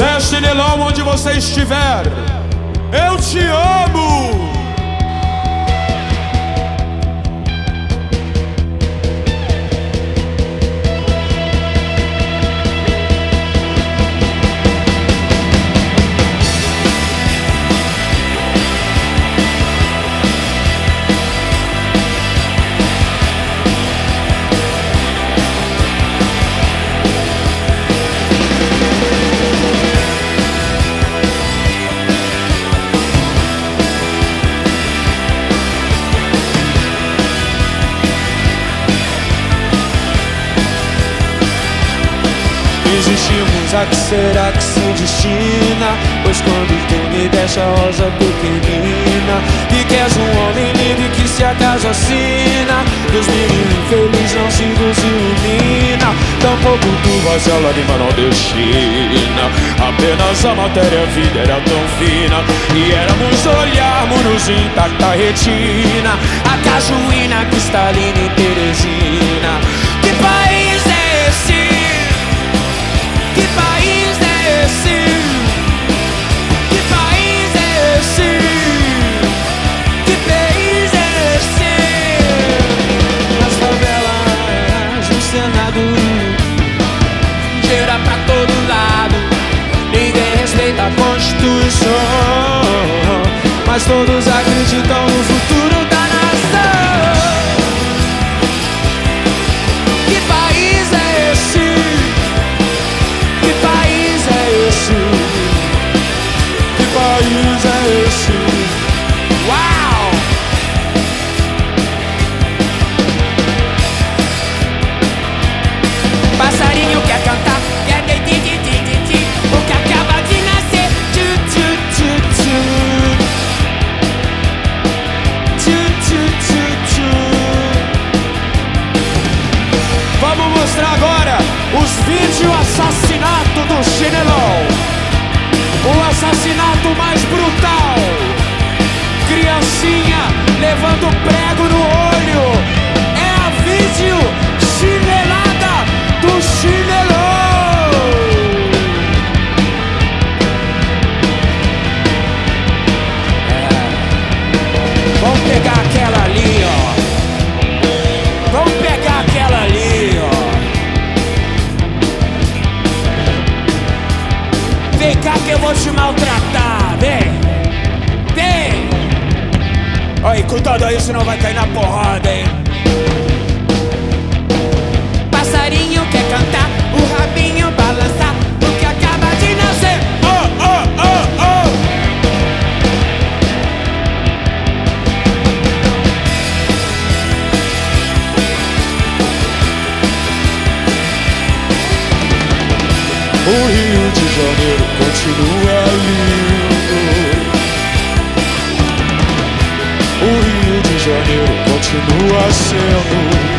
Zé Chinelão, onde você estiver, eu te amo! Existimos a que será que se destina? Pois quando tu me deixa rosa pequenina E queres um homem livre que se acaso assina. Dos meninos infelizes não se ilumina Tampouco tu vais a lágrima não destina Apenas a matéria a vida era tão fina. E éramos olharmos intacta retina. A cajuína cristalina e Teresina mas todos acreditam no mais brutal. Criancinha levando prego no olho. É a vídeo chinelada do Chinelão. Vamos pegar aquela ali, ó. Vamos pegar aquela ali, ó. Vem cá que eu vou te maltratar, Aí, cuidado aí, senão vai cair na porrada, hein. Passarinho quer cantar, o rabinho balançar, o que acaba de nascer. Oh, oh, oh, oh. O Rio de Janeiro continua lindo. Janeiro continua sendo.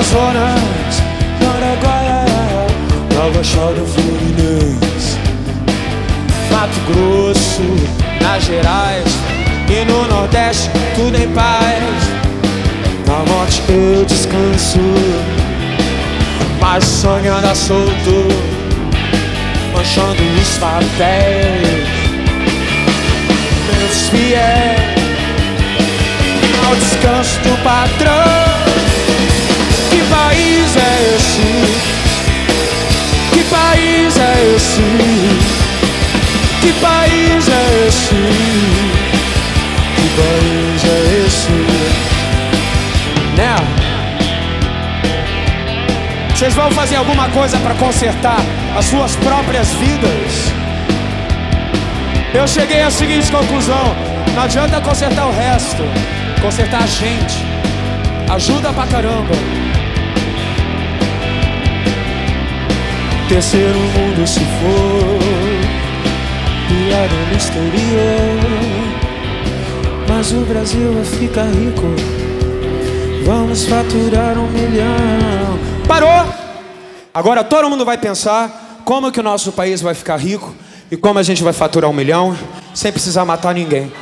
No Amazonas, no Araguaia, na Baixada Fluminense, Mato Grosso, Minas Gerais e no Nordeste tudo em paz. na morte eu descanso. Mas sonho anda solto, manchando os papéis. Meus fiéis ao descanso do patrão. Que país é esse? Que país é esse? Né? Vocês vão fazer alguma coisa para consertar as suas próprias vidas? Eu cheguei à seguinte conclusão: não adianta consertar o resto, consertar a gente. Ajuda pra caramba. Terceiro mundo se for, trabalho no exterior. Mas o Brasil vai ficar rico. Vamos faturar um milhão. Parou! Agora todo mundo vai pensar como que o nosso país vai ficar rico e como a gente vai faturar um milhão sem precisar matar ninguém.